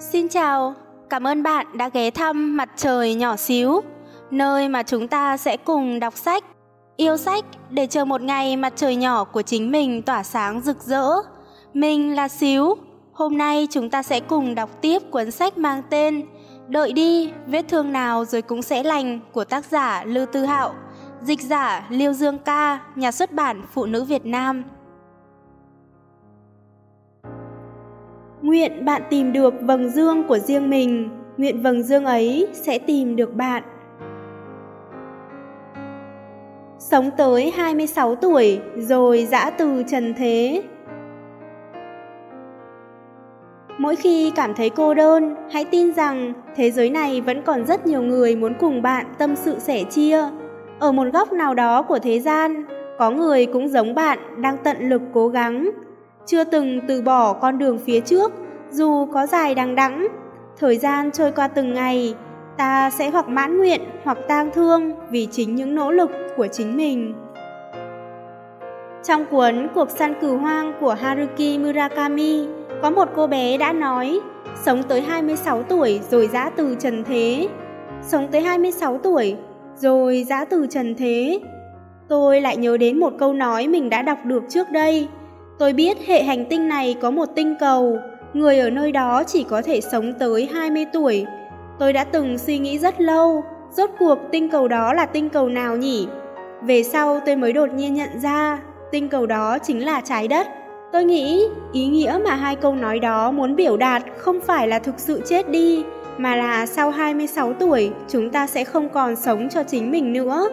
Xin chào, cảm ơn bạn đã ghé thăm Mặt trời nhỏ xíu, nơi mà chúng ta sẽ cùng đọc sách, yêu sách để chờ một ngày mặt trời nhỏ của chính mình tỏa sáng rực rỡ. Mình là Xíu, hôm nay chúng ta sẽ cùng đọc tiếp cuốn sách mang tên Đợi đi, vết thương nào rồi cũng sẽ lành của tác giả Lưu Tư Hạo, dịch giả Liêu Dương Ca, nhà xuất bản Phụ nữ Việt Nam. Nguyện bạn tìm được vầng dương của riêng mình, nguyện vầng dương ấy sẽ tìm được bạn. Sống tới 26 tuổi rồi dã từ trần thế. Mỗi khi cảm thấy cô đơn, hãy tin rằng thế giới này vẫn còn rất nhiều người muốn cùng bạn tâm sự sẻ chia. Ở một góc nào đó của thế gian, có người cũng giống bạn đang tận lực cố gắng, chưa từng từ bỏ con đường phía trước, dù có dài đằng đẵng. Thời gian trôi qua từng ngày, ta sẽ hoặc mãn nguyện hoặc tang thương vì chính những nỗ lực của chính mình. Trong cuốn Cuộc săn cừu hoang của Haruki Murakami, có một cô bé đã nói, sống tới 26 tuổi rồi dã từ trần thế. Sống tới 26 tuổi rồi dã từ trần thế. Tôi lại nhớ đến một câu nói mình đã đọc được trước đây. Tôi biết hệ hành tinh này có một tinh cầu, người ở nơi đó chỉ có thể sống tới 20 tuổi. Tôi đã từng suy nghĩ rất lâu, rốt cuộc tinh cầu đó là tinh cầu nào nhỉ? Về sau tôi mới đột nhiên nhận ra, tinh cầu đó chính là trái đất. Tôi nghĩ ý nghĩa mà hai câu nói đó muốn biểu đạt không phải là thực sự chết đi, mà là sau 26 tuổi chúng ta sẽ không còn sống cho chính mình nữa.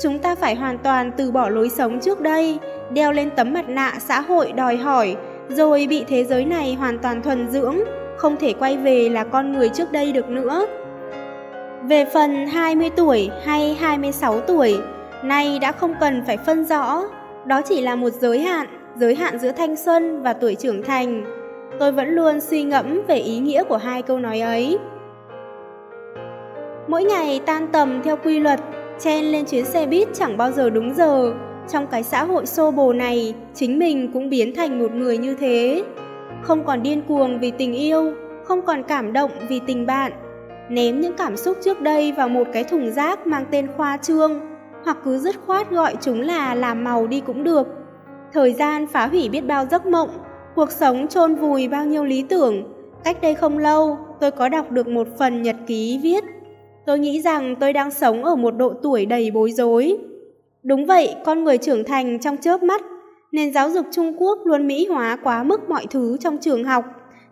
Chúng ta phải hoàn toàn từ bỏ lối sống trước đây, đeo lên tấm mặt nạ xã hội đòi hỏi, rồi bị thế giới này hoàn toàn thuần dưỡng, không thể quay về là con người trước đây được nữa. Về phần 20 tuổi hay 26 tuổi, nay đã không cần phải phân rõ, đó chỉ là một giới hạn, giới hạn giữa thanh xuân và tuổi trưởng thành. Tôi vẫn luôn suy ngẫm về ý nghĩa của hai câu nói ấy. Mỗi ngày tan tầm theo quy luật, chen lên chuyến xe buýt chẳng bao giờ đúng giờ. Trong cái xã hội xô bồ này, chính mình cũng biến thành một người như thế. Không còn điên cuồng vì tình yêu, không còn cảm động vì tình bạn. Ném những cảm xúc trước đây vào một cái thùng rác mang tên khoa trương, hoặc cứ dứt khoát gọi chúng là làm màu đi cũng được. Thời gian phá hủy biết bao giấc mộng, cuộc sống chôn vùi bao nhiêu lý tưởng. Cách đây không lâu, tôi có đọc được một phần nhật ký viết Tôi nghĩ rằng tôi đang sống ở một độ tuổi đầy bối rối. Đúng vậy, con người trưởng thành trong chớp mắt, nền giáo dục Trung Quốc luôn mỹ hóa quá mức mọi thứ trong trường học,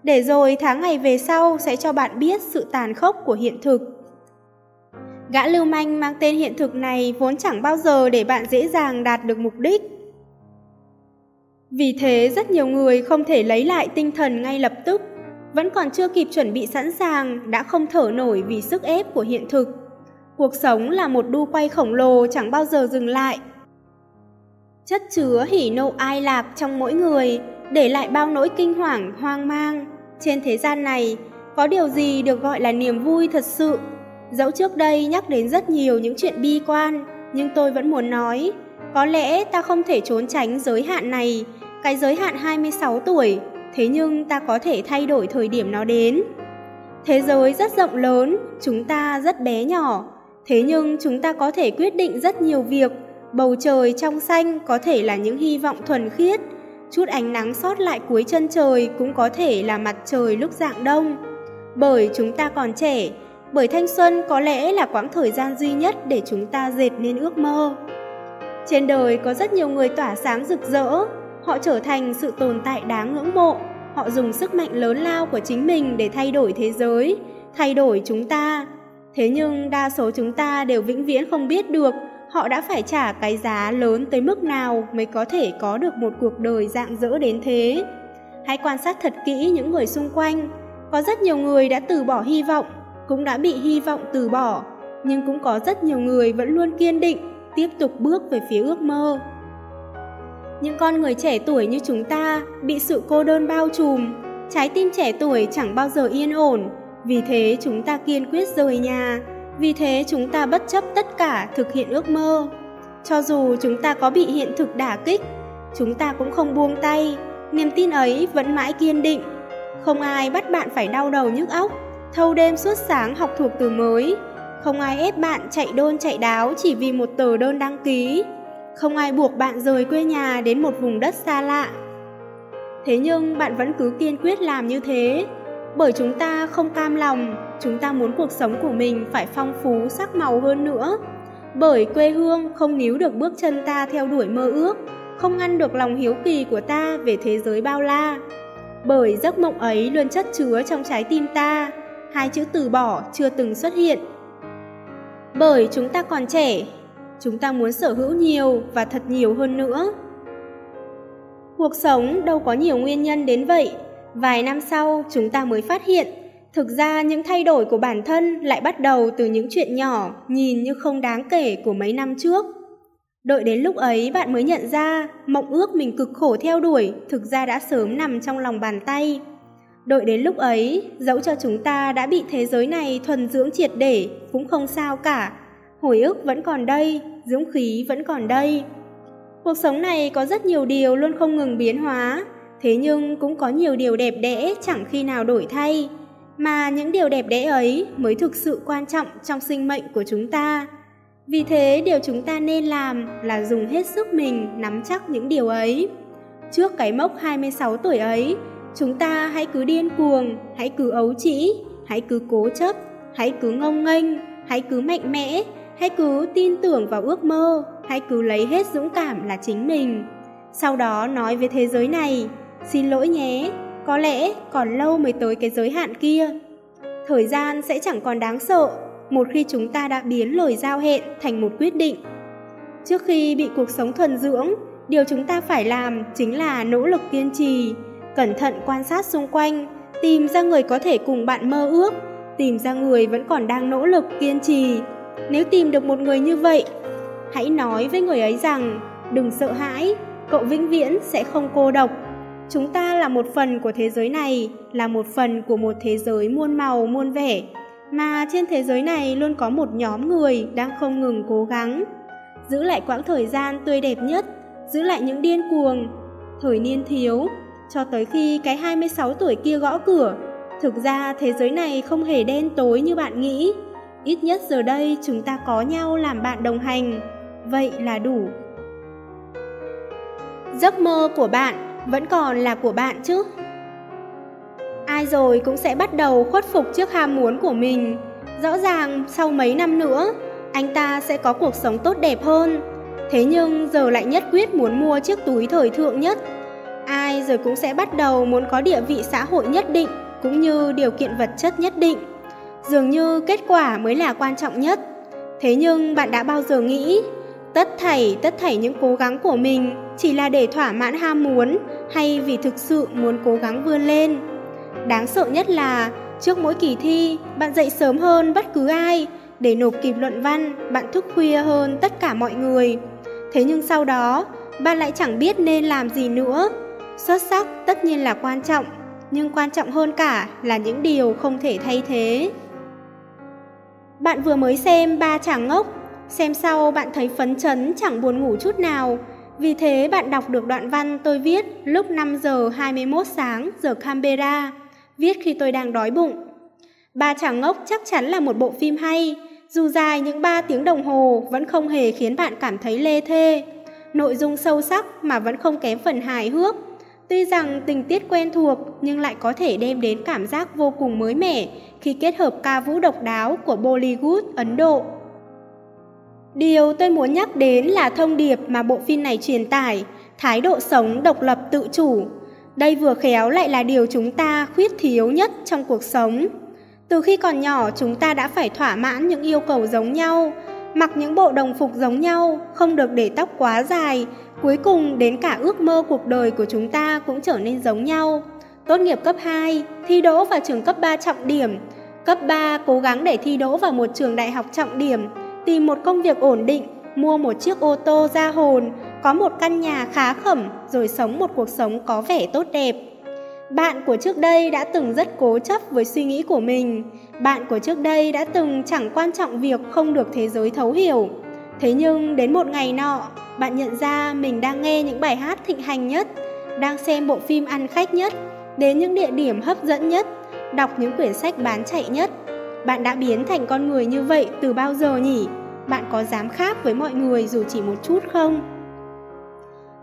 để rồi tháng ngày về sau sẽ cho bạn biết sự tàn khốc của hiện thực. Gã lưu manh mang tên hiện thực này vốn chẳng bao giờ để bạn dễ dàng đạt được mục đích. Vì thế rất nhiều người không thể lấy lại tinh thần ngay lập tức vẫn còn chưa kịp chuẩn bị sẵn sàng đã không thở nổi vì sức ép của hiện thực. Cuộc sống là một đu quay khổng lồ chẳng bao giờ dừng lại. Chất chứa hỉ nộ ai lạc trong mỗi người, để lại bao nỗi kinh hoàng, hoang mang. Trên thế gian này, có điều gì được gọi là niềm vui thật sự? Dẫu trước đây nhắc đến rất nhiều những chuyện bi quan, nhưng tôi vẫn muốn nói, có lẽ ta không thể trốn tránh giới hạn này, cái giới hạn 26 tuổi, thế nhưng ta có thể thay đổi thời điểm nó đến. Thế giới rất rộng lớn, chúng ta rất bé nhỏ, thế nhưng chúng ta có thể quyết định rất nhiều việc. Bầu trời trong xanh có thể là những hy vọng thuần khiết, chút ánh nắng sót lại cuối chân trời cũng có thể là mặt trời lúc dạng đông. Bởi chúng ta còn trẻ, bởi thanh xuân có lẽ là quãng thời gian duy nhất để chúng ta dệt nên ước mơ. Trên đời có rất nhiều người tỏa sáng rực rỡ, họ trở thành sự tồn tại đáng ngưỡng mộ. Họ dùng sức mạnh lớn lao của chính mình để thay đổi thế giới, thay đổi chúng ta. Thế nhưng đa số chúng ta đều vĩnh viễn không biết được họ đã phải trả cái giá lớn tới mức nào mới có thể có được một cuộc đời dạng dỡ đến thế. Hãy quan sát thật kỹ những người xung quanh. Có rất nhiều người đã từ bỏ hy vọng, cũng đã bị hy vọng từ bỏ. Nhưng cũng có rất nhiều người vẫn luôn kiên định, tiếp tục bước về phía ước mơ những con người trẻ tuổi như chúng ta bị sự cô đơn bao trùm, trái tim trẻ tuổi chẳng bao giờ yên ổn, vì thế chúng ta kiên quyết rời nhà, vì thế chúng ta bất chấp tất cả thực hiện ước mơ. Cho dù chúng ta có bị hiện thực đả kích, chúng ta cũng không buông tay, niềm tin ấy vẫn mãi kiên định. Không ai bắt bạn phải đau đầu nhức óc, thâu đêm suốt sáng học thuộc từ mới. Không ai ép bạn chạy đôn chạy đáo chỉ vì một tờ đơn đăng ký. Không ai buộc bạn rời quê nhà đến một vùng đất xa lạ. Thế nhưng bạn vẫn cứ kiên quyết làm như thế, bởi chúng ta không cam lòng, chúng ta muốn cuộc sống của mình phải phong phú sắc màu hơn nữa. Bởi quê hương không níu được bước chân ta theo đuổi mơ ước, không ngăn được lòng hiếu kỳ của ta về thế giới bao la. Bởi giấc mộng ấy luôn chất chứa trong trái tim ta, hai chữ từ bỏ chưa từng xuất hiện. Bởi chúng ta còn trẻ, chúng ta muốn sở hữu nhiều và thật nhiều hơn nữa. Cuộc sống đâu có nhiều nguyên nhân đến vậy, vài năm sau chúng ta mới phát hiện Thực ra những thay đổi của bản thân lại bắt đầu từ những chuyện nhỏ, nhìn như không đáng kể của mấy năm trước. Đợi đến lúc ấy bạn mới nhận ra, mộng ước mình cực khổ theo đuổi thực ra đã sớm nằm trong lòng bàn tay. Đợi đến lúc ấy, dẫu cho chúng ta đã bị thế giới này thuần dưỡng triệt để, cũng không sao cả. Hồi ức vẫn còn đây, dũng khí vẫn còn đây. Cuộc sống này có rất nhiều điều luôn không ngừng biến hóa, thế nhưng cũng có nhiều điều đẹp đẽ chẳng khi nào đổi thay mà những điều đẹp đẽ ấy mới thực sự quan trọng trong sinh mệnh của chúng ta. Vì thế điều chúng ta nên làm là dùng hết sức mình nắm chắc những điều ấy. Trước cái mốc 26 tuổi ấy, chúng ta hãy cứ điên cuồng, hãy cứ ấu trĩ, hãy cứ cố chấp, hãy cứ ngông nghênh, hãy cứ mạnh mẽ, hãy cứ tin tưởng vào ước mơ, hãy cứ lấy hết dũng cảm là chính mình. Sau đó nói với thế giới này, xin lỗi nhé, có lẽ còn lâu mới tới cái giới hạn kia. Thời gian sẽ chẳng còn đáng sợ một khi chúng ta đã biến lời giao hẹn thành một quyết định. Trước khi bị cuộc sống thuần dưỡng, điều chúng ta phải làm chính là nỗ lực kiên trì, cẩn thận quan sát xung quanh, tìm ra người có thể cùng bạn mơ ước, tìm ra người vẫn còn đang nỗ lực kiên trì. Nếu tìm được một người như vậy, hãy nói với người ấy rằng đừng sợ hãi, cậu vĩnh viễn sẽ không cô độc. Chúng ta là một phần của thế giới này, là một phần của một thế giới muôn màu muôn vẻ, mà trên thế giới này luôn có một nhóm người đang không ngừng cố gắng. Giữ lại quãng thời gian tươi đẹp nhất, giữ lại những điên cuồng, thời niên thiếu, cho tới khi cái 26 tuổi kia gõ cửa. Thực ra thế giới này không hề đen tối như bạn nghĩ, ít nhất giờ đây chúng ta có nhau làm bạn đồng hành, vậy là đủ. Giấc mơ của bạn vẫn còn là của bạn chứ. Ai rồi cũng sẽ bắt đầu khuất phục trước ham muốn của mình. Rõ ràng sau mấy năm nữa, anh ta sẽ có cuộc sống tốt đẹp hơn. Thế nhưng giờ lại nhất quyết muốn mua chiếc túi thời thượng nhất. Ai rồi cũng sẽ bắt đầu muốn có địa vị xã hội nhất định, cũng như điều kiện vật chất nhất định. Dường như kết quả mới là quan trọng nhất. Thế nhưng bạn đã bao giờ nghĩ Tất thảy, tất thảy những cố gắng của mình chỉ là để thỏa mãn ham muốn hay vì thực sự muốn cố gắng vươn lên. Đáng sợ nhất là trước mỗi kỳ thi, bạn dậy sớm hơn bất cứ ai để nộp kịp luận văn, bạn thức khuya hơn tất cả mọi người. Thế nhưng sau đó, bạn lại chẳng biết nên làm gì nữa. Xuất sắc tất nhiên là quan trọng, nhưng quan trọng hơn cả là những điều không thể thay thế. Bạn vừa mới xem ba chàng ngốc Xem sau bạn thấy phấn chấn chẳng buồn ngủ chút nào. Vì thế bạn đọc được đoạn văn tôi viết lúc 5 giờ 21 sáng giờ Canberra, viết khi tôi đang đói bụng. Ba chàng ngốc chắc chắn là một bộ phim hay, dù dài những 3 tiếng đồng hồ vẫn không hề khiến bạn cảm thấy lê thê. Nội dung sâu sắc mà vẫn không kém phần hài hước. Tuy rằng tình tiết quen thuộc nhưng lại có thể đem đến cảm giác vô cùng mới mẻ khi kết hợp ca vũ độc đáo của Bollywood Ấn Độ Điều tôi muốn nhắc đến là thông điệp mà bộ phim này truyền tải, thái độ sống độc lập tự chủ. Đây vừa khéo lại là điều chúng ta khuyết thiếu nhất trong cuộc sống. Từ khi còn nhỏ chúng ta đã phải thỏa mãn những yêu cầu giống nhau, mặc những bộ đồng phục giống nhau, không được để tóc quá dài, cuối cùng đến cả ước mơ cuộc đời của chúng ta cũng trở nên giống nhau. Tốt nghiệp cấp 2, thi đỗ vào trường cấp 3 trọng điểm, cấp 3 cố gắng để thi đỗ vào một trường đại học trọng điểm, tìm một công việc ổn định, mua một chiếc ô tô ra hồn, có một căn nhà khá khẩm rồi sống một cuộc sống có vẻ tốt đẹp. Bạn của trước đây đã từng rất cố chấp với suy nghĩ của mình. Bạn của trước đây đã từng chẳng quan trọng việc không được thế giới thấu hiểu. Thế nhưng đến một ngày nọ, bạn nhận ra mình đang nghe những bài hát thịnh hành nhất, đang xem bộ phim ăn khách nhất, đến những địa điểm hấp dẫn nhất, đọc những quyển sách bán chạy nhất. Bạn đã biến thành con người như vậy từ bao giờ nhỉ? Bạn có dám khác với mọi người dù chỉ một chút không?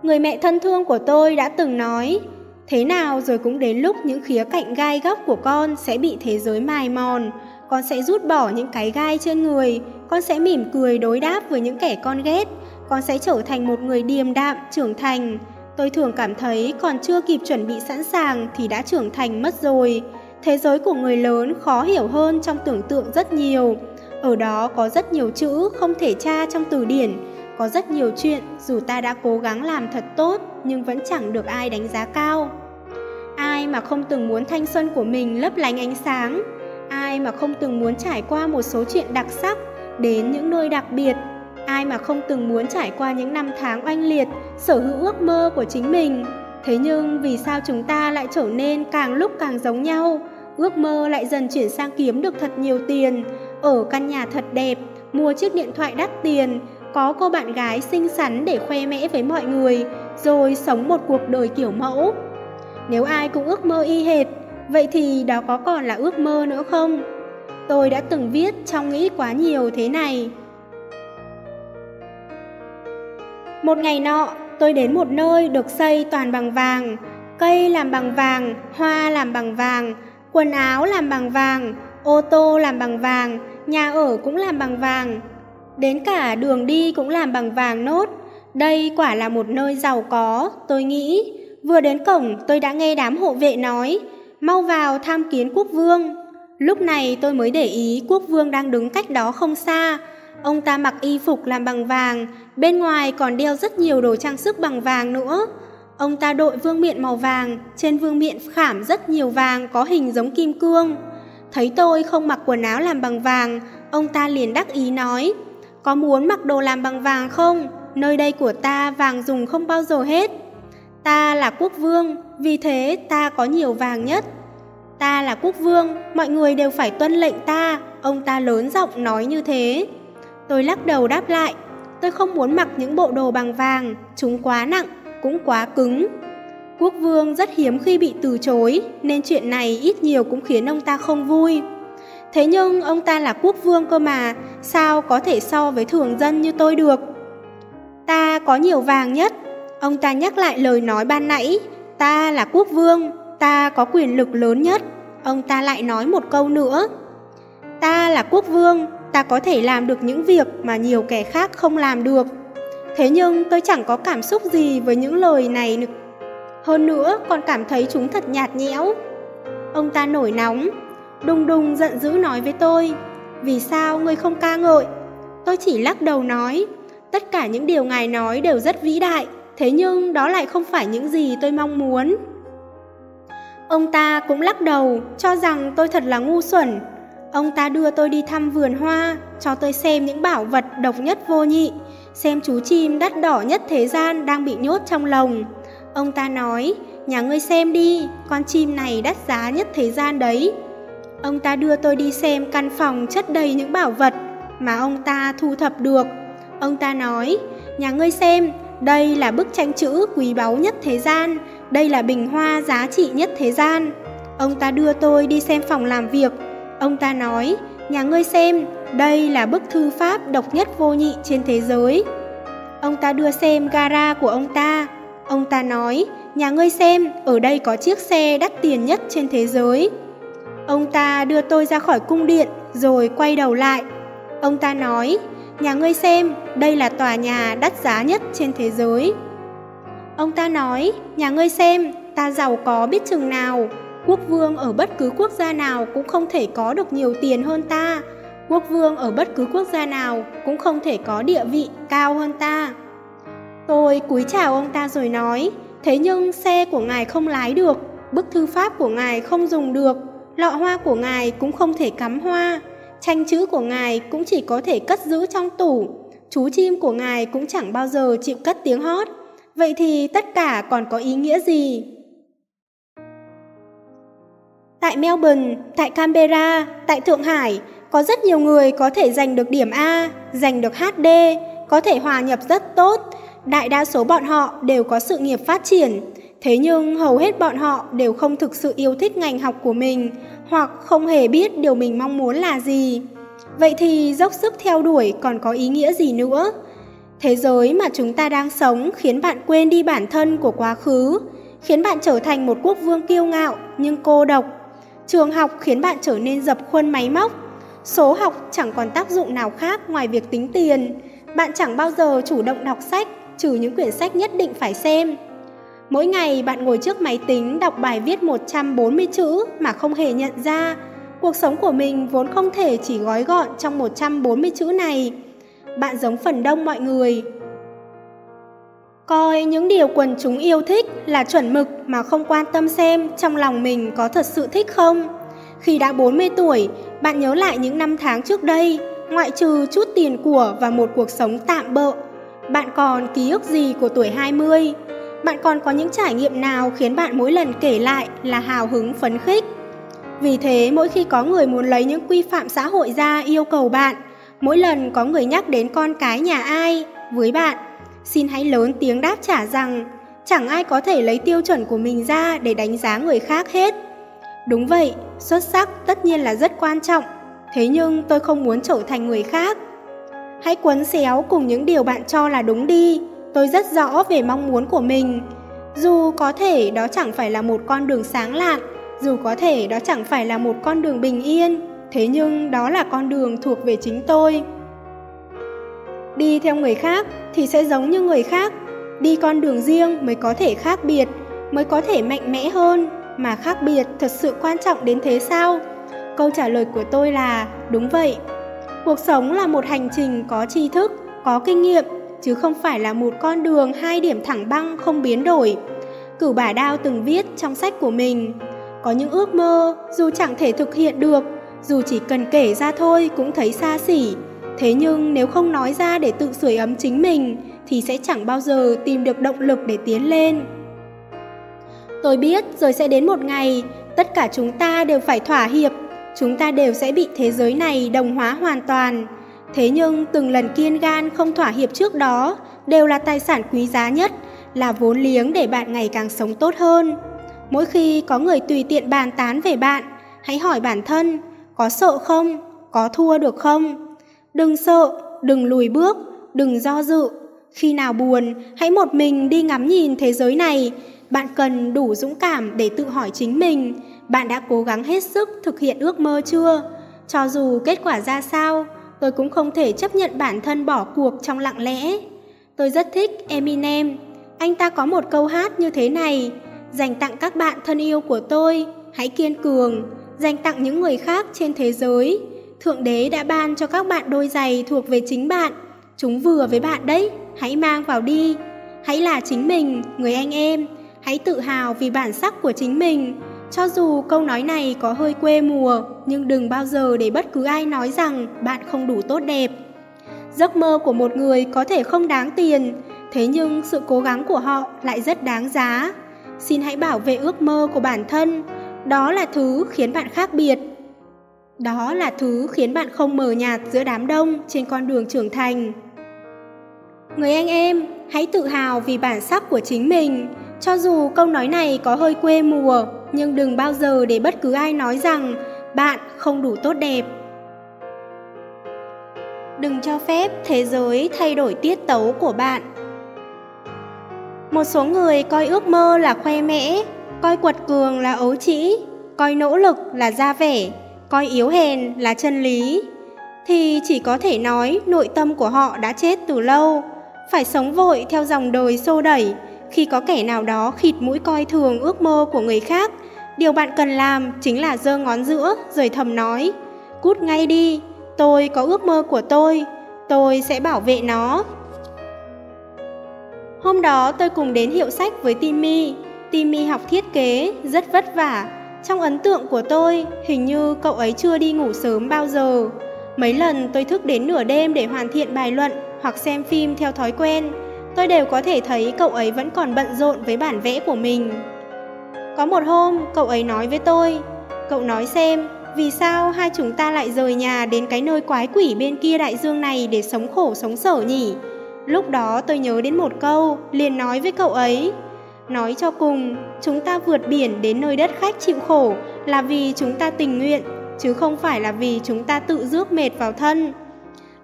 Người mẹ thân thương của tôi đã từng nói, thế nào rồi cũng đến lúc những khía cạnh gai góc của con sẽ bị thế giới mài mòn, con sẽ rút bỏ những cái gai trên người, con sẽ mỉm cười đối đáp với những kẻ con ghét, con sẽ trở thành một người điềm đạm, trưởng thành. Tôi thường cảm thấy còn chưa kịp chuẩn bị sẵn sàng thì đã trưởng thành mất rồi. Thế giới của người lớn khó hiểu hơn trong tưởng tượng rất nhiều. Ở đó có rất nhiều chữ không thể tra trong từ điển, có rất nhiều chuyện dù ta đã cố gắng làm thật tốt nhưng vẫn chẳng được ai đánh giá cao. Ai mà không từng muốn thanh xuân của mình lấp lánh ánh sáng, ai mà không từng muốn trải qua một số chuyện đặc sắc đến những nơi đặc biệt, ai mà không từng muốn trải qua những năm tháng oanh liệt, sở hữu ước mơ của chính mình. Thế nhưng vì sao chúng ta lại trở nên càng lúc càng giống nhau, ước mơ lại dần chuyển sang kiếm được thật nhiều tiền, ở căn nhà thật đẹp, mua chiếc điện thoại đắt tiền, có cô bạn gái xinh xắn để khoe mẽ với mọi người, rồi sống một cuộc đời kiểu mẫu. Nếu ai cũng ước mơ y hệt, vậy thì đó có còn là ước mơ nữa không? Tôi đã từng viết trong nghĩ quá nhiều thế này. Một ngày nọ, tôi đến một nơi được xây toàn bằng vàng, cây làm bằng vàng, hoa làm bằng vàng, quần áo làm bằng vàng, ô tô làm bằng vàng, nhà ở cũng làm bằng vàng. Đến cả đường đi cũng làm bằng vàng nốt. Đây quả là một nơi giàu có, tôi nghĩ. Vừa đến cổng tôi đã nghe đám hộ vệ nói, mau vào tham kiến quốc vương. Lúc này tôi mới để ý quốc vương đang đứng cách đó không xa. Ông ta mặc y phục làm bằng vàng, bên ngoài còn đeo rất nhiều đồ trang sức bằng vàng nữa. Ông ta đội vương miện màu vàng, trên vương miện khảm rất nhiều vàng có hình giống kim cương. Thấy tôi không mặc quần áo làm bằng vàng, ông ta liền đắc ý nói, có muốn mặc đồ làm bằng vàng không? Nơi đây của ta vàng dùng không bao giờ hết. Ta là quốc vương, vì thế ta có nhiều vàng nhất. Ta là quốc vương, mọi người đều phải tuân lệnh ta, ông ta lớn giọng nói như thế. Tôi lắc đầu đáp lại, tôi không muốn mặc những bộ đồ bằng vàng, chúng quá nặng, cũng quá cứng. Quốc vương rất hiếm khi bị từ chối, nên chuyện này ít nhiều cũng khiến ông ta không vui. Thế nhưng ông ta là quốc vương cơ mà, sao có thể so với thường dân như tôi được? Ta có nhiều vàng nhất. Ông ta nhắc lại lời nói ban nãy, ta là quốc vương, ta có quyền lực lớn nhất. Ông ta lại nói một câu nữa. Ta là quốc vương, ta có thể làm được những việc mà nhiều kẻ khác không làm được. Thế nhưng tôi chẳng có cảm xúc gì với những lời này nữa. Hơn nữa còn cảm thấy chúng thật nhạt nhẽo. Ông ta nổi nóng, đùng đùng giận dữ nói với tôi, vì sao ngươi không ca ngợi? Tôi chỉ lắc đầu nói, tất cả những điều ngài nói đều rất vĩ đại, thế nhưng đó lại không phải những gì tôi mong muốn. Ông ta cũng lắc đầu, cho rằng tôi thật là ngu xuẩn. Ông ta đưa tôi đi thăm vườn hoa, cho tôi xem những bảo vật độc nhất vô nhị, xem chú chim đắt đỏ nhất thế gian đang bị nhốt trong lồng. Ông ta nói, nhà ngươi xem đi, con chim này đắt giá nhất thế gian đấy. Ông ta đưa tôi đi xem căn phòng chất đầy những bảo vật mà ông ta thu thập được. Ông ta nói, nhà ngươi xem, đây là bức tranh chữ quý báu nhất thế gian, đây là bình hoa giá trị nhất thế gian. Ông ta đưa tôi đi xem phòng làm việc. Ông ta nói, nhà ngươi xem, đây là bức thư pháp độc nhất vô nhị trên thế giới. Ông ta đưa xem gara của ông ta. Ông ta nói, nhà ngươi xem, ở đây có chiếc xe đắt tiền nhất trên thế giới. Ông ta đưa tôi ra khỏi cung điện rồi quay đầu lại. Ông ta nói, nhà ngươi xem, đây là tòa nhà đắt giá nhất trên thế giới. Ông ta nói, nhà ngươi xem, ta giàu có biết chừng nào, quốc vương ở bất cứ quốc gia nào cũng không thể có được nhiều tiền hơn ta. Quốc vương ở bất cứ quốc gia nào cũng không thể có địa vị cao hơn ta. Tôi cúi chào ông ta rồi nói, thế nhưng xe của ngài không lái được, bức thư pháp của ngài không dùng được, lọ hoa của ngài cũng không thể cắm hoa, tranh chữ của ngài cũng chỉ có thể cất giữ trong tủ, chú chim của ngài cũng chẳng bao giờ chịu cất tiếng hót. Vậy thì tất cả còn có ý nghĩa gì? Tại Melbourne, tại Canberra, tại Thượng Hải, có rất nhiều người có thể giành được điểm A, giành được HD, có thể hòa nhập rất tốt. Đại đa số bọn họ đều có sự nghiệp phát triển. Thế nhưng hầu hết bọn họ đều không thực sự yêu thích ngành học của mình hoặc không hề biết điều mình mong muốn là gì. Vậy thì dốc sức theo đuổi còn có ý nghĩa gì nữa? Thế giới mà chúng ta đang sống khiến bạn quên đi bản thân của quá khứ, khiến bạn trở thành một quốc vương kiêu ngạo nhưng cô độc. Trường học khiến bạn trở nên dập khuôn máy móc. Số học chẳng còn tác dụng nào khác ngoài việc tính tiền. Bạn chẳng bao giờ chủ động đọc sách, trừ những quyển sách nhất định phải xem. Mỗi ngày bạn ngồi trước máy tính đọc bài viết 140 chữ mà không hề nhận ra cuộc sống của mình vốn không thể chỉ gói gọn trong 140 chữ này. Bạn giống phần đông mọi người. Coi những điều quần chúng yêu thích là chuẩn mực mà không quan tâm xem trong lòng mình có thật sự thích không. Khi đã 40 tuổi, bạn nhớ lại những năm tháng trước đây, ngoại trừ chút tiền của và một cuộc sống tạm bợ. Bạn còn ký ức gì của tuổi 20? Bạn còn có những trải nghiệm nào khiến bạn mỗi lần kể lại là hào hứng phấn khích? Vì thế, mỗi khi có người muốn lấy những quy phạm xã hội ra yêu cầu bạn, mỗi lần có người nhắc đến con cái nhà ai với bạn, xin hãy lớn tiếng đáp trả rằng chẳng ai có thể lấy tiêu chuẩn của mình ra để đánh giá người khác hết. Đúng vậy, xuất sắc tất nhiên là rất quan trọng, thế nhưng tôi không muốn trở thành người khác. Hãy quấn xéo cùng những điều bạn cho là đúng đi, tôi rất rõ về mong muốn của mình. Dù có thể đó chẳng phải là một con đường sáng lạn, dù có thể đó chẳng phải là một con đường bình yên, thế nhưng đó là con đường thuộc về chính tôi. Đi theo người khác thì sẽ giống như người khác, đi con đường riêng mới có thể khác biệt, mới có thể mạnh mẽ hơn, mà khác biệt thật sự quan trọng đến thế sao? Câu trả lời của tôi là đúng vậy. Cuộc sống là một hành trình có tri thức, có kinh nghiệm, chứ không phải là một con đường hai điểm thẳng băng không biến đổi. Cửu bà đao từng viết trong sách của mình, có những ước mơ dù chẳng thể thực hiện được, dù chỉ cần kể ra thôi cũng thấy xa xỉ. Thế nhưng nếu không nói ra để tự sưởi ấm chính mình thì sẽ chẳng bao giờ tìm được động lực để tiến lên. Tôi biết rồi sẽ đến một ngày, tất cả chúng ta đều phải thỏa hiệp, chúng ta đều sẽ bị thế giới này đồng hóa hoàn toàn. Thế nhưng từng lần kiên gan không thỏa hiệp trước đó đều là tài sản quý giá nhất, là vốn liếng để bạn ngày càng sống tốt hơn. Mỗi khi có người tùy tiện bàn tán về bạn, hãy hỏi bản thân, có sợ không? Có thua được không? Đừng sợ, đừng lùi bước, đừng do dự. Khi nào buồn, hãy một mình đi ngắm nhìn thế giới này. Bạn cần đủ dũng cảm để tự hỏi chính mình, bạn đã cố gắng hết sức thực hiện ước mơ chưa? Cho dù kết quả ra sao, tôi cũng không thể chấp nhận bản thân bỏ cuộc trong lặng lẽ. Tôi rất thích Eminem. Anh ta có một câu hát như thế này, dành tặng các bạn thân yêu của tôi, hãy kiên cường, dành tặng những người khác trên thế giới. Thượng đế đã ban cho các bạn đôi giày thuộc về chính bạn, chúng vừa với bạn đấy, hãy mang vào đi. Hãy là chính mình, người anh em, hãy tự hào vì bản sắc của chính mình. Cho dù câu nói này có hơi quê mùa, nhưng đừng bao giờ để bất cứ ai nói rằng bạn không đủ tốt đẹp. Giấc mơ của một người có thể không đáng tiền, thế nhưng sự cố gắng của họ lại rất đáng giá. Xin hãy bảo vệ ước mơ của bản thân, đó là thứ khiến bạn khác biệt. Đó là thứ khiến bạn không mờ nhạt giữa đám đông trên con đường trưởng thành. Người anh em, hãy tự hào vì bản sắc của chính mình. Cho dù câu nói này có hơi quê mùa, nhưng đừng bao giờ để bất cứ ai nói rằng bạn không đủ tốt đẹp. Đừng cho phép thế giới thay đổi tiết tấu của bạn. Một số người coi ước mơ là khoe mẽ, coi quật cường là ấu trĩ, coi nỗ lực là ra vẻ, coi yếu hèn là chân lý, thì chỉ có thể nói nội tâm của họ đã chết từ lâu, phải sống vội theo dòng đời xô đẩy. Khi có kẻ nào đó khịt mũi coi thường ước mơ của người khác, điều bạn cần làm chính là giơ ngón giữa rồi thầm nói, cút ngay đi, tôi có ước mơ của tôi, tôi sẽ bảo vệ nó. Hôm đó tôi cùng đến hiệu sách với Timmy. Timmy học thiết kế, rất vất vả. Trong ấn tượng của tôi, hình như cậu ấy chưa đi ngủ sớm bao giờ. Mấy lần tôi thức đến nửa đêm để hoàn thiện bài luận hoặc xem phim theo thói quen, tôi đều có thể thấy cậu ấy vẫn còn bận rộn với bản vẽ của mình. Có một hôm, cậu ấy nói với tôi, cậu nói xem, vì sao hai chúng ta lại rời nhà đến cái nơi quái quỷ bên kia đại dương này để sống khổ sống sở nhỉ? Lúc đó tôi nhớ đến một câu, liền nói với cậu ấy, Nói cho cùng, chúng ta vượt biển đến nơi đất khách chịu khổ là vì chúng ta tình nguyện, chứ không phải là vì chúng ta tự rước mệt vào thân.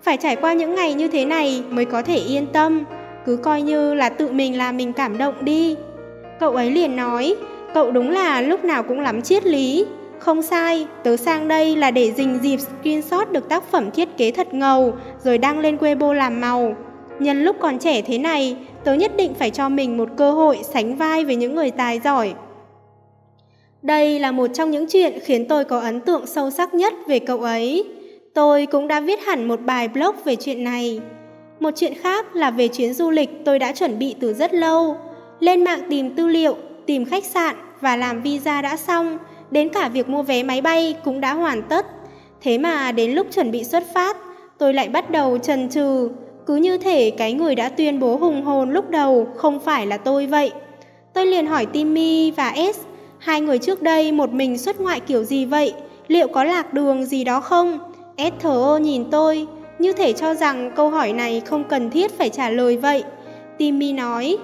Phải trải qua những ngày như thế này mới có thể yên tâm, cứ coi như là tự mình làm mình cảm động đi. Cậu ấy liền nói, cậu đúng là lúc nào cũng lắm triết lý. Không sai, tớ sang đây là để dình dịp screenshot được tác phẩm thiết kế thật ngầu, rồi đăng lên Weibo làm màu. Nhân lúc còn trẻ thế này, tớ nhất định phải cho mình một cơ hội sánh vai với những người tài giỏi. Đây là một trong những chuyện khiến tôi có ấn tượng sâu sắc nhất về cậu ấy. Tôi cũng đã viết hẳn một bài blog về chuyện này. Một chuyện khác là về chuyến du lịch tôi đã chuẩn bị từ rất lâu. Lên mạng tìm tư liệu, tìm khách sạn và làm visa đã xong, đến cả việc mua vé máy bay cũng đã hoàn tất. Thế mà đến lúc chuẩn bị xuất phát, tôi lại bắt đầu chần chừ, cứ như thể cái người đã tuyên bố hùng hồn lúc đầu không phải là tôi vậy. Tôi liền hỏi Timmy và S, hai người trước đây một mình xuất ngoại kiểu gì vậy? Liệu có lạc đường gì đó không? S thờ nhìn tôi, như thể cho rằng câu hỏi này không cần thiết phải trả lời vậy. Timmy nói,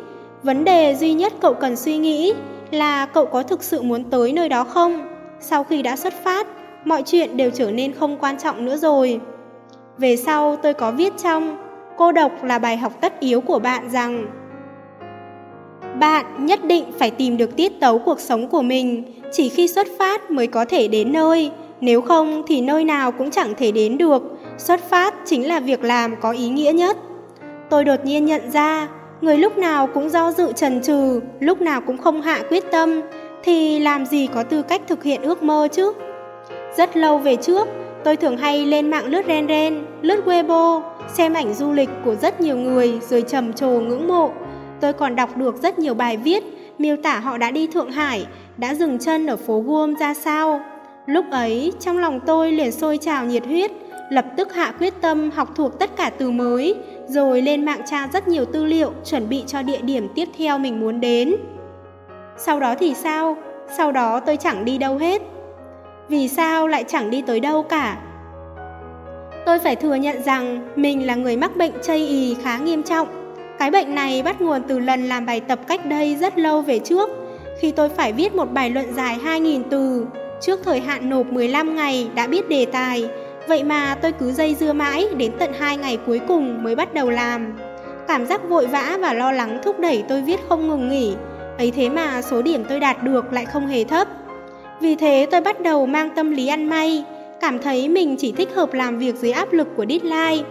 vấn đề duy nhất cậu cần suy nghĩ là cậu có thực sự muốn tới nơi đó không? Sau khi đã xuất phát, mọi chuyện đều trở nên không quan trọng nữa rồi. Về sau tôi có viết trong Cô độc là bài học tất yếu của bạn rằng Bạn nhất định phải tìm được tiết tấu cuộc sống của mình Chỉ khi xuất phát mới có thể đến nơi Nếu không thì nơi nào cũng chẳng thể đến được Xuất phát chính là việc làm có ý nghĩa nhất Tôi đột nhiên nhận ra Người lúc nào cũng do dự trần trừ Lúc nào cũng không hạ quyết tâm Thì làm gì có tư cách thực hiện ước mơ chứ Rất lâu về trước Tôi thường hay lên mạng lướt ren ren, lướt Weibo, xem ảnh du lịch của rất nhiều người rồi trầm trồ ngưỡng mộ. Tôi còn đọc được rất nhiều bài viết miêu tả họ đã đi Thượng Hải, đã dừng chân ở phố Guom ra sao. Lúc ấy, trong lòng tôi liền sôi trào nhiệt huyết, lập tức hạ quyết tâm học thuộc tất cả từ mới, rồi lên mạng tra rất nhiều tư liệu chuẩn bị cho địa điểm tiếp theo mình muốn đến. Sau đó thì sao? Sau đó tôi chẳng đi đâu hết vì sao lại chẳng đi tới đâu cả. Tôi phải thừa nhận rằng mình là người mắc bệnh chây ì khá nghiêm trọng. Cái bệnh này bắt nguồn từ lần làm bài tập cách đây rất lâu về trước, khi tôi phải viết một bài luận dài 2.000 từ. Trước thời hạn nộp 15 ngày đã biết đề tài, vậy mà tôi cứ dây dưa mãi đến tận 2 ngày cuối cùng mới bắt đầu làm. Cảm giác vội vã và lo lắng thúc đẩy tôi viết không ngừng nghỉ, ấy thế mà số điểm tôi đạt được lại không hề thấp. Vì thế tôi bắt đầu mang tâm lý ăn may, cảm thấy mình chỉ thích hợp làm việc dưới áp lực của deadline.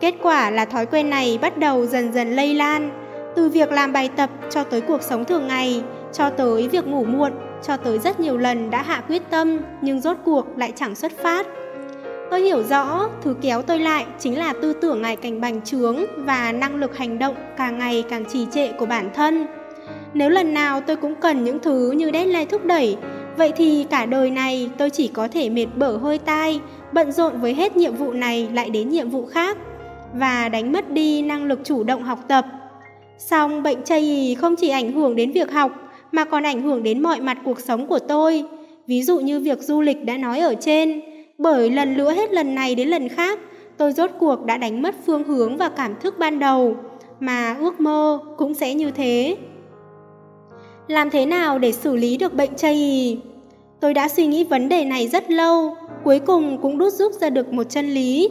Kết quả là thói quen này bắt đầu dần dần lây lan, từ việc làm bài tập cho tới cuộc sống thường ngày, cho tới việc ngủ muộn, cho tới rất nhiều lần đã hạ quyết tâm nhưng rốt cuộc lại chẳng xuất phát. Tôi hiểu rõ, thứ kéo tôi lại chính là tư tưởng ngày càng bành trướng và năng lực hành động càng ngày càng trì trệ của bản thân. Nếu lần nào tôi cũng cần những thứ như deadline thúc đẩy Vậy thì cả đời này tôi chỉ có thể mệt bở hơi tai, bận rộn với hết nhiệm vụ này lại đến nhiệm vụ khác và đánh mất đi năng lực chủ động học tập. Song bệnh chây ý không chỉ ảnh hưởng đến việc học mà còn ảnh hưởng đến mọi mặt cuộc sống của tôi. Ví dụ như việc du lịch đã nói ở trên, bởi lần lữa hết lần này đến lần khác, tôi rốt cuộc đã đánh mất phương hướng và cảm thức ban đầu, mà ước mơ cũng sẽ như thế. Làm thế nào để xử lý được bệnh chây ý? Tôi đã suy nghĩ vấn đề này rất lâu, cuối cùng cũng đút rút ra được một chân lý.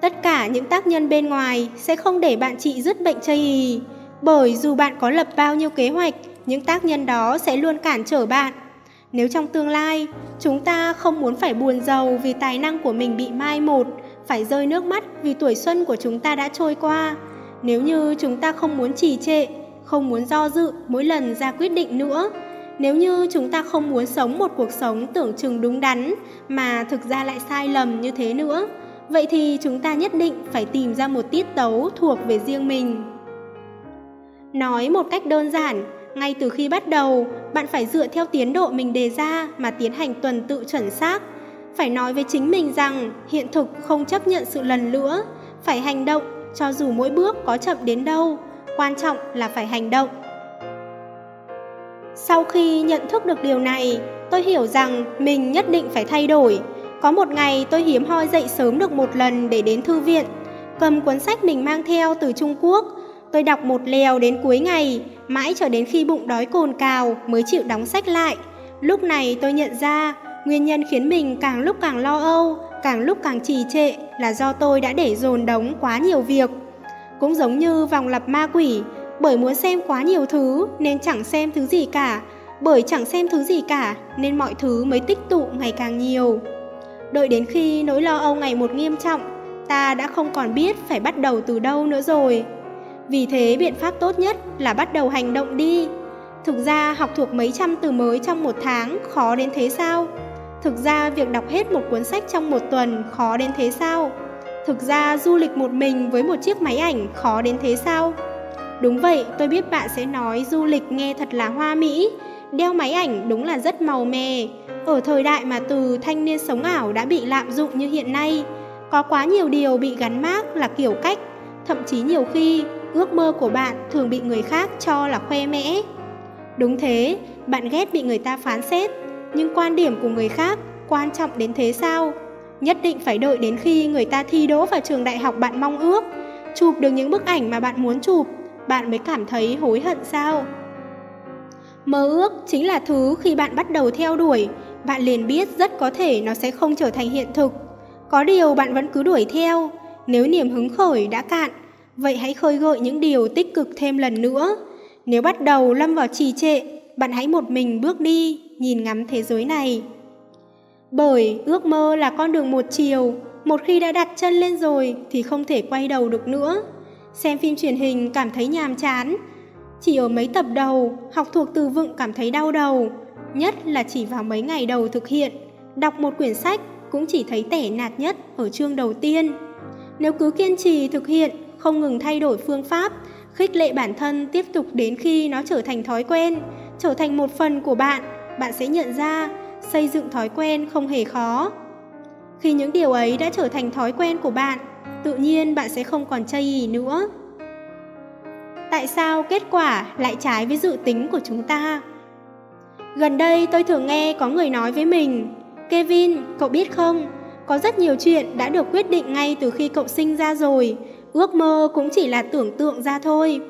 Tất cả những tác nhân bên ngoài sẽ không để bạn chị dứt bệnh chây ý, bởi dù bạn có lập bao nhiêu kế hoạch, những tác nhân đó sẽ luôn cản trở bạn. Nếu trong tương lai, chúng ta không muốn phải buồn giàu vì tài năng của mình bị mai một, phải rơi nước mắt vì tuổi xuân của chúng ta đã trôi qua, nếu như chúng ta không muốn trì trệ không muốn do dự mỗi lần ra quyết định nữa. Nếu như chúng ta không muốn sống một cuộc sống tưởng chừng đúng đắn mà thực ra lại sai lầm như thế nữa, vậy thì chúng ta nhất định phải tìm ra một tiết tấu thuộc về riêng mình. Nói một cách đơn giản, ngay từ khi bắt đầu, bạn phải dựa theo tiến độ mình đề ra mà tiến hành tuần tự chuẩn xác. Phải nói với chính mình rằng hiện thực không chấp nhận sự lần lữa. phải hành động cho dù mỗi bước có chậm đến đâu, quan trọng là phải hành động. Sau khi nhận thức được điều này, tôi hiểu rằng mình nhất định phải thay đổi. Có một ngày tôi hiếm hoi dậy sớm được một lần để đến thư viện, cầm cuốn sách mình mang theo từ Trung Quốc, Tôi đọc một lèo đến cuối ngày, mãi cho đến khi bụng đói cồn cào mới chịu đóng sách lại. Lúc này tôi nhận ra, nguyên nhân khiến mình càng lúc càng lo âu, càng lúc càng trì trệ là do tôi đã để dồn đống quá nhiều việc. Cũng giống như vòng lặp ma quỷ, bởi muốn xem quá nhiều thứ nên chẳng xem thứ gì cả, bởi chẳng xem thứ gì cả nên mọi thứ mới tích tụ ngày càng nhiều. Đợi đến khi nỗi lo âu ngày một nghiêm trọng, ta đã không còn biết phải bắt đầu từ đâu nữa rồi. Vì thế biện pháp tốt nhất là bắt đầu hành động đi. Thực ra học thuộc mấy trăm từ mới trong một tháng khó đến thế sao? Thực ra việc đọc hết một cuốn sách trong một tuần khó đến thế sao? Thực ra du lịch một mình với một chiếc máy ảnh khó đến thế sao? Đúng vậy, tôi biết bạn sẽ nói du lịch nghe thật là hoa mỹ, đeo máy ảnh đúng là rất màu mè. Ở thời đại mà từ thanh niên sống ảo đã bị lạm dụng như hiện nay, có quá nhiều điều bị gắn mác là kiểu cách, thậm chí nhiều khi ước mơ của bạn thường bị người khác cho là khoe mẽ. Đúng thế, bạn ghét bị người ta phán xét, nhưng quan điểm của người khác quan trọng đến thế sao? Nhất định phải đợi đến khi người ta thi đỗ vào trường đại học bạn mong ước, chụp được những bức ảnh mà bạn muốn chụp, bạn mới cảm thấy hối hận sao? Mơ ước chính là thứ khi bạn bắt đầu theo đuổi, bạn liền biết rất có thể nó sẽ không trở thành hiện thực. Có điều bạn vẫn cứ đuổi theo, nếu niềm hứng khởi đã cạn, vậy hãy khơi gợi những điều tích cực thêm lần nữa. Nếu bắt đầu lâm vào trì trệ, bạn hãy một mình bước đi, nhìn ngắm thế giới này. Bởi ước mơ là con đường một chiều, một khi đã đặt chân lên rồi thì không thể quay đầu được nữa. Xem phim truyền hình cảm thấy nhàm chán, chỉ ở mấy tập đầu, học thuộc từ vựng cảm thấy đau đầu, nhất là chỉ vào mấy ngày đầu thực hiện, đọc một quyển sách cũng chỉ thấy tẻ nạt nhất ở chương đầu tiên. Nếu cứ kiên trì thực hiện, không ngừng thay đổi phương pháp, khích lệ bản thân tiếp tục đến khi nó trở thành thói quen, trở thành một phần của bạn, bạn sẽ nhận ra xây dựng thói quen không hề khó. Khi những điều ấy đã trở thành thói quen của bạn, tự nhiên bạn sẽ không còn chây ý nữa. Tại sao kết quả lại trái với dự tính của chúng ta? Gần đây tôi thường nghe có người nói với mình, Kevin, cậu biết không, có rất nhiều chuyện đã được quyết định ngay từ khi cậu sinh ra rồi, ước mơ cũng chỉ là tưởng tượng ra thôi.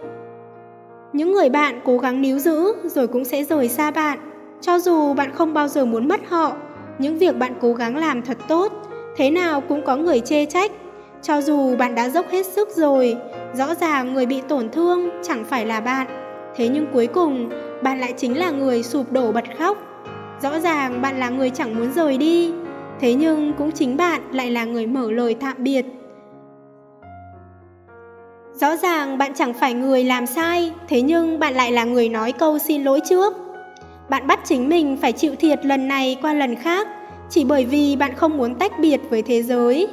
Những người bạn cố gắng níu giữ rồi cũng sẽ rời xa bạn, cho dù bạn không bao giờ muốn mất họ, những việc bạn cố gắng làm thật tốt, thế nào cũng có người chê trách. Cho dù bạn đã dốc hết sức rồi, rõ ràng người bị tổn thương chẳng phải là bạn, thế nhưng cuối cùng bạn lại chính là người sụp đổ bật khóc. Rõ ràng bạn là người chẳng muốn rời đi, thế nhưng cũng chính bạn lại là người mở lời tạm biệt. Rõ ràng bạn chẳng phải người làm sai, thế nhưng bạn lại là người nói câu xin lỗi trước. Bạn bắt chính mình phải chịu thiệt lần này qua lần khác, chỉ bởi vì bạn không muốn tách biệt với thế giới.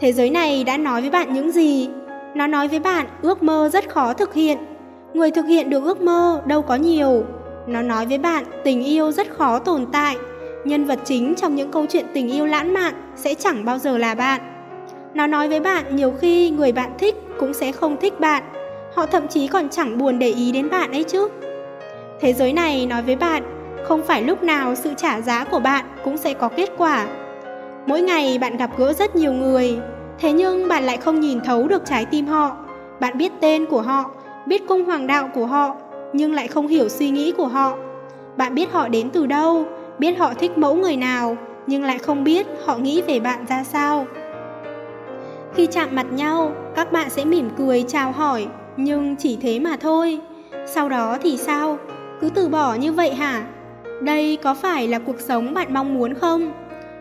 Thế giới này đã nói với bạn những gì? Nó nói với bạn ước mơ rất khó thực hiện. Người thực hiện được ước mơ đâu có nhiều. Nó nói với bạn tình yêu rất khó tồn tại. Nhân vật chính trong những câu chuyện tình yêu lãng mạn sẽ chẳng bao giờ là bạn. Nó nói với bạn nhiều khi người bạn thích cũng sẽ không thích bạn. Họ thậm chí còn chẳng buồn để ý đến bạn ấy chứ. Thế giới này nói với bạn, không phải lúc nào sự trả giá của bạn cũng sẽ có kết quả. Mỗi ngày bạn gặp gỡ rất nhiều người, thế nhưng bạn lại không nhìn thấu được trái tim họ. Bạn biết tên của họ, biết cung hoàng đạo của họ, nhưng lại không hiểu suy nghĩ của họ. Bạn biết họ đến từ đâu, biết họ thích mẫu người nào, nhưng lại không biết họ nghĩ về bạn ra sao. Khi chạm mặt nhau, các bạn sẽ mỉm cười chào hỏi, nhưng chỉ thế mà thôi. Sau đó thì sao? Cứ từ bỏ như vậy hả? Đây có phải là cuộc sống bạn mong muốn không?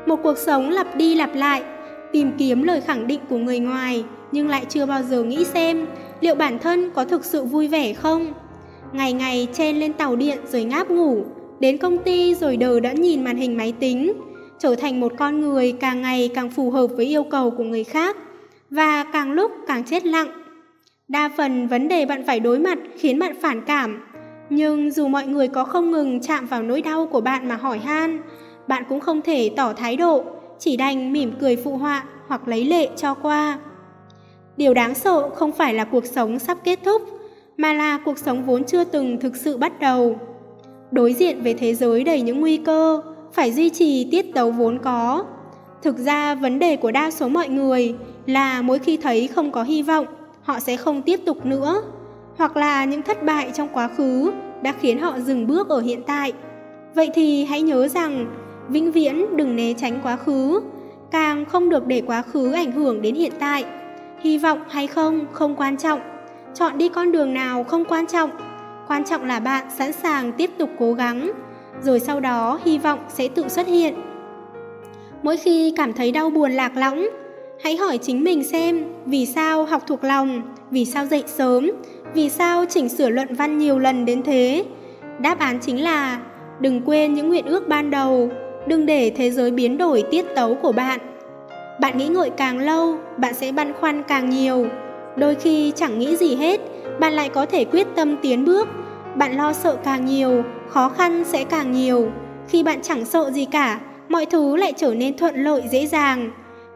Một cuộc sống lặp đi lặp lại, tìm kiếm lời khẳng định của người ngoài nhưng lại chưa bao giờ nghĩ xem liệu bản thân có thực sự vui vẻ không? Ngày ngày chen lên tàu điện rồi ngáp ngủ, đến công ty rồi đờ đã nhìn màn hình máy tính, trở thành một con người càng ngày càng phù hợp với yêu cầu của người khác và càng lúc càng chết lặng. Đa phần vấn đề bạn phải đối mặt khiến bạn phản cảm, nhưng dù mọi người có không ngừng chạm vào nỗi đau của bạn mà hỏi han, bạn cũng không thể tỏ thái độ, chỉ đành mỉm cười phụ họa hoặc lấy lệ cho qua. Điều đáng sợ không phải là cuộc sống sắp kết thúc, mà là cuộc sống vốn chưa từng thực sự bắt đầu. Đối diện với thế giới đầy những nguy cơ, phải duy trì tiết tấu vốn có. Thực ra vấn đề của đa số mọi người là mỗi khi thấy không có hy vọng, họ sẽ không tiếp tục nữa. hoặc là những thất bại trong quá khứ đã khiến họ dừng bước ở hiện tại. Vậy thì hãy nhớ rằng, vĩnh viễn đừng né tránh quá khứ, càng không được để quá khứ ảnh hưởng đến hiện tại. Hy vọng hay không không quan trọng, chọn đi con đường nào không quan trọng, quan trọng là bạn sẵn sàng tiếp tục cố gắng, rồi sau đó hy vọng sẽ tự xuất hiện. Mỗi khi cảm thấy đau buồn lạc lõng, hãy hỏi chính mình xem vì sao học thuộc lòng, vì sao dậy sớm, vì sao chỉnh sửa luận văn nhiều lần đến thế. Đáp án chính là đừng quên những nguyện ước ban đầu, đừng để thế giới biến đổi tiết tấu của bạn. Bạn nghĩ ngợi càng lâu, bạn sẽ băn khoăn càng nhiều. Đôi khi chẳng nghĩ gì hết, bạn lại có thể quyết tâm tiến bước. Bạn lo sợ càng nhiều, khó khăn sẽ càng nhiều. Khi bạn chẳng sợ gì cả, mọi thứ lại trở nên thuận lợi dễ dàng.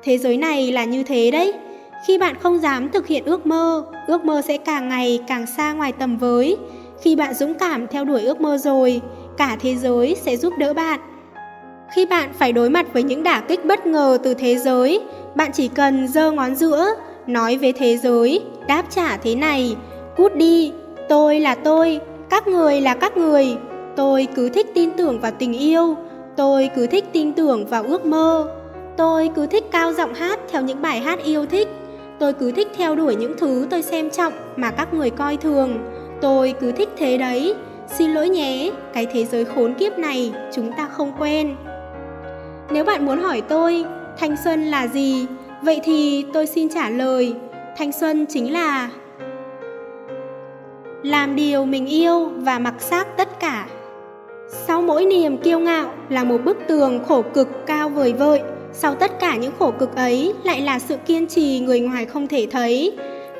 Thế giới này là như thế đấy. Khi bạn không dám thực hiện ước mơ, ước mơ sẽ càng ngày càng xa ngoài tầm với. Khi bạn dũng cảm theo đuổi ước mơ rồi, cả thế giới sẽ giúp đỡ bạn. Khi bạn phải đối mặt với những đả kích bất ngờ từ thế giới, bạn chỉ cần giơ ngón giữa, nói với thế giới, đáp trả thế này, cút đi, tôi là tôi, các người là các người, tôi cứ thích tin tưởng vào tình yêu, tôi cứ thích tin tưởng vào ước mơ, tôi cứ thích cao giọng hát theo những bài hát yêu thích, tôi cứ thích theo đuổi những thứ tôi xem trọng mà các người coi thường, tôi cứ thích thế đấy, xin lỗi nhé, cái thế giới khốn kiếp này chúng ta không quen. Nếu bạn muốn hỏi tôi, thanh xuân là gì? Vậy thì tôi xin trả lời, thanh xuân chính là làm điều mình yêu và mặc xác tất cả. Sau mỗi niềm kiêu ngạo là một bức tường khổ cực cao vời vợi, sau tất cả những khổ cực ấy lại là sự kiên trì người ngoài không thể thấy.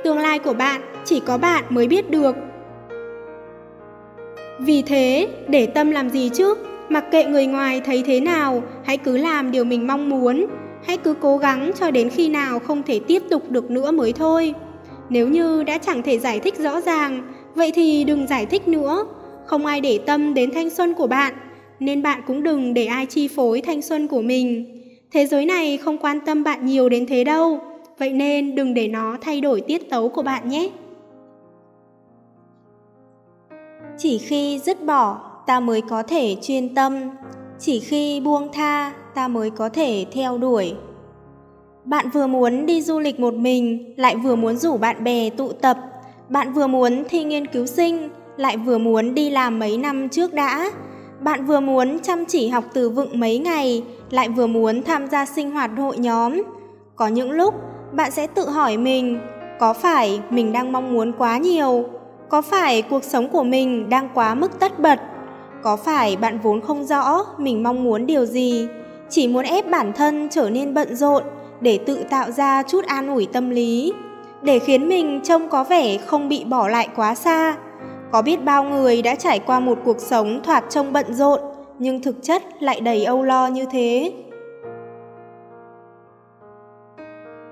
Tương lai của bạn chỉ có bạn mới biết được. Vì thế, để tâm làm gì chứ? Mặc kệ người ngoài thấy thế nào, hãy cứ làm điều mình mong muốn, hãy cứ cố gắng cho đến khi nào không thể tiếp tục được nữa mới thôi. Nếu như đã chẳng thể giải thích rõ ràng, vậy thì đừng giải thích nữa. Không ai để tâm đến thanh xuân của bạn, nên bạn cũng đừng để ai chi phối thanh xuân của mình. Thế giới này không quan tâm bạn nhiều đến thế đâu, vậy nên đừng để nó thay đổi tiết tấu của bạn nhé. Chỉ khi dứt bỏ ta mới có thể chuyên tâm. Chỉ khi buông tha ta mới có thể theo đuổi. Bạn vừa muốn đi du lịch một mình lại vừa muốn rủ bạn bè tụ tập. Bạn vừa muốn thi nghiên cứu sinh lại vừa muốn đi làm mấy năm trước đã. Bạn vừa muốn chăm chỉ học từ vựng mấy ngày lại vừa muốn tham gia sinh hoạt hội nhóm. Có những lúc bạn sẽ tự hỏi mình có phải mình đang mong muốn quá nhiều? Có phải cuộc sống của mình đang quá mức tất bật? Có phải bạn vốn không rõ mình mong muốn điều gì, chỉ muốn ép bản thân trở nên bận rộn để tự tạo ra chút an ủi tâm lý, để khiến mình trông có vẻ không bị bỏ lại quá xa. Có biết bao người đã trải qua một cuộc sống thoạt trông bận rộn, nhưng thực chất lại đầy âu lo như thế.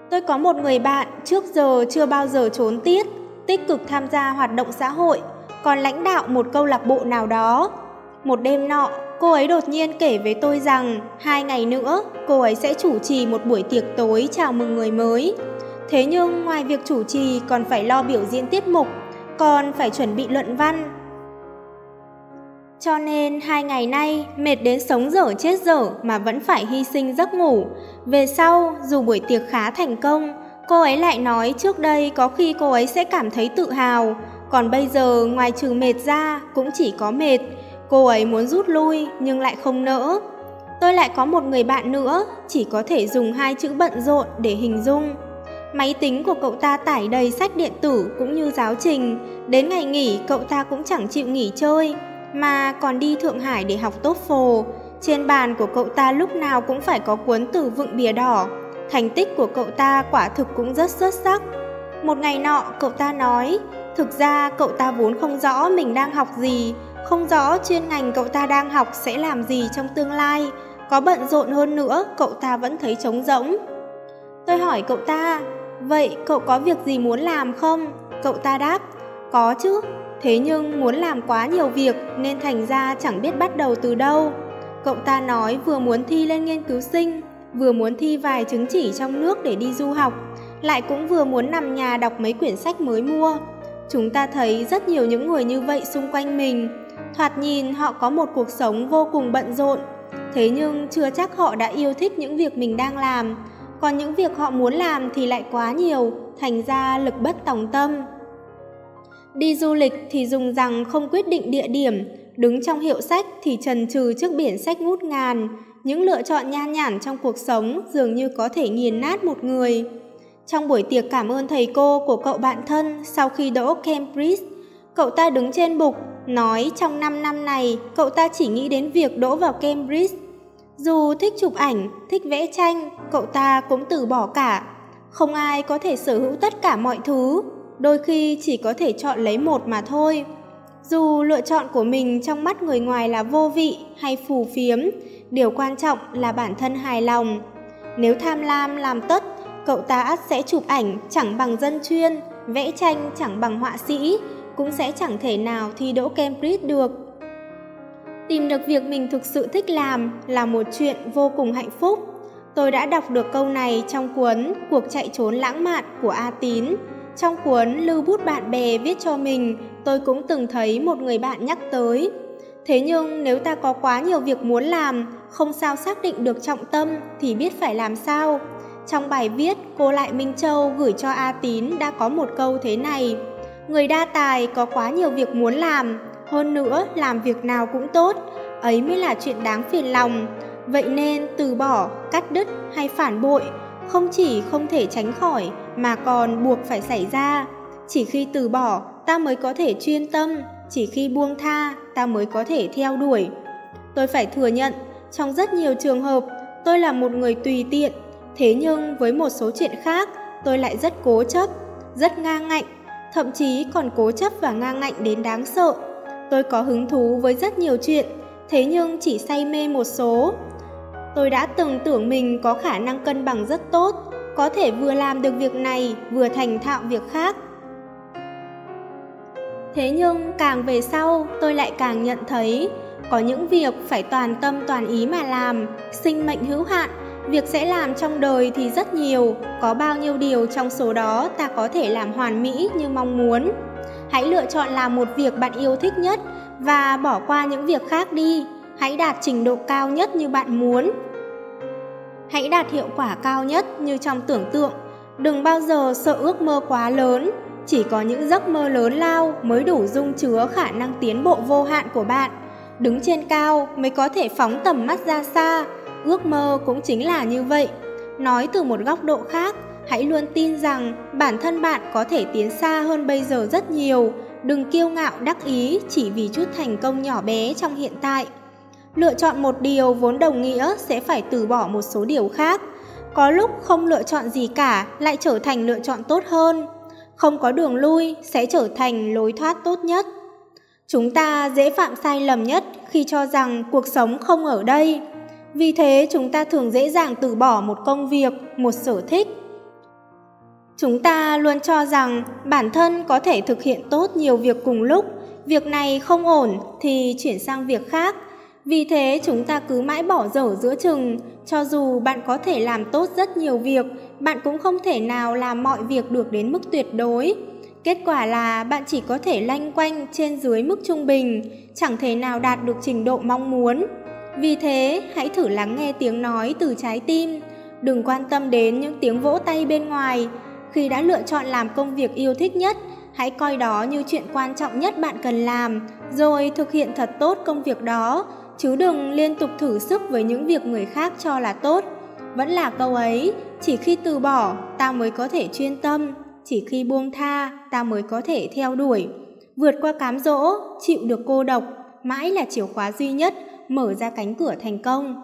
Tôi có một người bạn trước giờ chưa bao giờ trốn tiết, tích cực tham gia hoạt động xã hội, còn lãnh đạo một câu lạc bộ nào đó một đêm nọ, cô ấy đột nhiên kể với tôi rằng hai ngày nữa cô ấy sẽ chủ trì một buổi tiệc tối chào mừng người mới. Thế nhưng ngoài việc chủ trì còn phải lo biểu diễn tiết mục, còn phải chuẩn bị luận văn. Cho nên hai ngày nay mệt đến sống dở chết dở mà vẫn phải hy sinh giấc ngủ. Về sau, dù buổi tiệc khá thành công, cô ấy lại nói trước đây có khi cô ấy sẽ cảm thấy tự hào, còn bây giờ ngoài trừ mệt ra cũng chỉ có mệt, Cô ấy muốn rút lui nhưng lại không nỡ. Tôi lại có một người bạn nữa, chỉ có thể dùng hai chữ bận rộn để hình dung. Máy tính của cậu ta tải đầy sách điện tử cũng như giáo trình, đến ngày nghỉ cậu ta cũng chẳng chịu nghỉ chơi, mà còn đi Thượng Hải để học tốt phổ Trên bàn của cậu ta lúc nào cũng phải có cuốn từ vựng bìa đỏ, thành tích của cậu ta quả thực cũng rất xuất sắc. Một ngày nọ cậu ta nói, thực ra cậu ta vốn không rõ mình đang học gì, không rõ chuyên ngành cậu ta đang học sẽ làm gì trong tương lai, có bận rộn hơn nữa cậu ta vẫn thấy trống rỗng. Tôi hỏi cậu ta, vậy cậu có việc gì muốn làm không? Cậu ta đáp, có chứ, thế nhưng muốn làm quá nhiều việc nên thành ra chẳng biết bắt đầu từ đâu. Cậu ta nói vừa muốn thi lên nghiên cứu sinh, vừa muốn thi vài chứng chỉ trong nước để đi du học, lại cũng vừa muốn nằm nhà đọc mấy quyển sách mới mua. Chúng ta thấy rất nhiều những người như vậy xung quanh mình. Thoạt nhìn họ có một cuộc sống vô cùng bận rộn, thế nhưng chưa chắc họ đã yêu thích những việc mình đang làm. Còn những việc họ muốn làm thì lại quá nhiều, thành ra lực bất tòng tâm. Đi du lịch thì dùng rằng không quyết định địa điểm, đứng trong hiệu sách thì trần trừ trước biển sách ngút ngàn. Những lựa chọn nhan nhản trong cuộc sống dường như có thể nghiền nát một người. Trong buổi tiệc cảm ơn thầy cô của cậu bạn thân sau khi đỗ Cambridge, cậu ta đứng trên bục, nói trong 5 năm này cậu ta chỉ nghĩ đến việc đỗ vào Cambridge. Dù thích chụp ảnh, thích vẽ tranh, cậu ta cũng từ bỏ cả. Không ai có thể sở hữu tất cả mọi thứ, đôi khi chỉ có thể chọn lấy một mà thôi. Dù lựa chọn của mình trong mắt người ngoài là vô vị hay phù phiếm, điều quan trọng là bản thân hài lòng. Nếu tham lam làm tất, cậu ta ắt sẽ chụp ảnh chẳng bằng dân chuyên, vẽ tranh chẳng bằng họa sĩ, cũng sẽ chẳng thể nào thi đỗ Cambridge được. Tìm được việc mình thực sự thích làm là một chuyện vô cùng hạnh phúc. Tôi đã đọc được câu này trong cuốn Cuộc chạy trốn lãng mạn của A Tín. Trong cuốn Lưu bút bạn bè viết cho mình, tôi cũng từng thấy một người bạn nhắc tới. Thế nhưng nếu ta có quá nhiều việc muốn làm, không sao xác định được trọng tâm thì biết phải làm sao. Trong bài viết, cô Lại Minh Châu gửi cho A Tín đã có một câu thế này. Người đa tài có quá nhiều việc muốn làm, hơn nữa làm việc nào cũng tốt, ấy mới là chuyện đáng phiền lòng. Vậy nên từ bỏ, cắt đứt hay phản bội không chỉ không thể tránh khỏi mà còn buộc phải xảy ra. Chỉ khi từ bỏ, ta mới có thể chuyên tâm, chỉ khi buông tha, ta mới có thể theo đuổi. Tôi phải thừa nhận, trong rất nhiều trường hợp, tôi là một người tùy tiện, thế nhưng với một số chuyện khác, tôi lại rất cố chấp, rất ngang ngạnh, thậm chí còn cố chấp và ngang ngạnh đến đáng sợ. Tôi có hứng thú với rất nhiều chuyện, thế nhưng chỉ say mê một số. Tôi đã từng tưởng mình có khả năng cân bằng rất tốt, có thể vừa làm được việc này, vừa thành thạo việc khác. Thế nhưng càng về sau, tôi lại càng nhận thấy có những việc phải toàn tâm toàn ý mà làm, sinh mệnh hữu hạn, việc sẽ làm trong đời thì rất nhiều, có bao nhiêu điều trong số đó ta có thể làm hoàn mỹ như mong muốn. Hãy lựa chọn làm một việc bạn yêu thích nhất và bỏ qua những việc khác đi. Hãy đạt trình độ cao nhất như bạn muốn. Hãy đạt hiệu quả cao nhất như trong tưởng tượng. Đừng bao giờ sợ ước mơ quá lớn. Chỉ có những giấc mơ lớn lao mới đủ dung chứa khả năng tiến bộ vô hạn của bạn. Đứng trên cao mới có thể phóng tầm mắt ra xa. Ước mơ cũng chính là như vậy. Nói từ một góc độ khác, hãy luôn tin rằng bản thân bạn có thể tiến xa hơn bây giờ rất nhiều. Đừng kiêu ngạo đắc ý chỉ vì chút thành công nhỏ bé trong hiện tại. Lựa chọn một điều vốn đồng nghĩa sẽ phải từ bỏ một số điều khác. Có lúc không lựa chọn gì cả lại trở thành lựa chọn tốt hơn. Không có đường lui sẽ trở thành lối thoát tốt nhất. Chúng ta dễ phạm sai lầm nhất khi cho rằng cuộc sống không ở đây. Vì thế chúng ta thường dễ dàng từ bỏ một công việc, một sở thích. Chúng ta luôn cho rằng bản thân có thể thực hiện tốt nhiều việc cùng lúc, việc này không ổn thì chuyển sang việc khác. Vì thế chúng ta cứ mãi bỏ dở giữa chừng, cho dù bạn có thể làm tốt rất nhiều việc, bạn cũng không thể nào làm mọi việc được đến mức tuyệt đối. Kết quả là bạn chỉ có thể lanh quanh trên dưới mức trung bình, chẳng thể nào đạt được trình độ mong muốn. Vì thế, hãy thử lắng nghe tiếng nói từ trái tim, đừng quan tâm đến những tiếng vỗ tay bên ngoài. Khi đã lựa chọn làm công việc yêu thích nhất, hãy coi đó như chuyện quan trọng nhất bạn cần làm, rồi thực hiện thật tốt công việc đó, chứ đừng liên tục thử sức với những việc người khác cho là tốt. Vẫn là câu ấy, chỉ khi từ bỏ, ta mới có thể chuyên tâm, chỉ khi buông tha, ta mới có thể theo đuổi. Vượt qua cám dỗ, chịu được cô độc, mãi là chìa khóa duy nhất mở ra cánh cửa thành công.